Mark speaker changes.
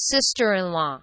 Speaker 1: sister-in-law.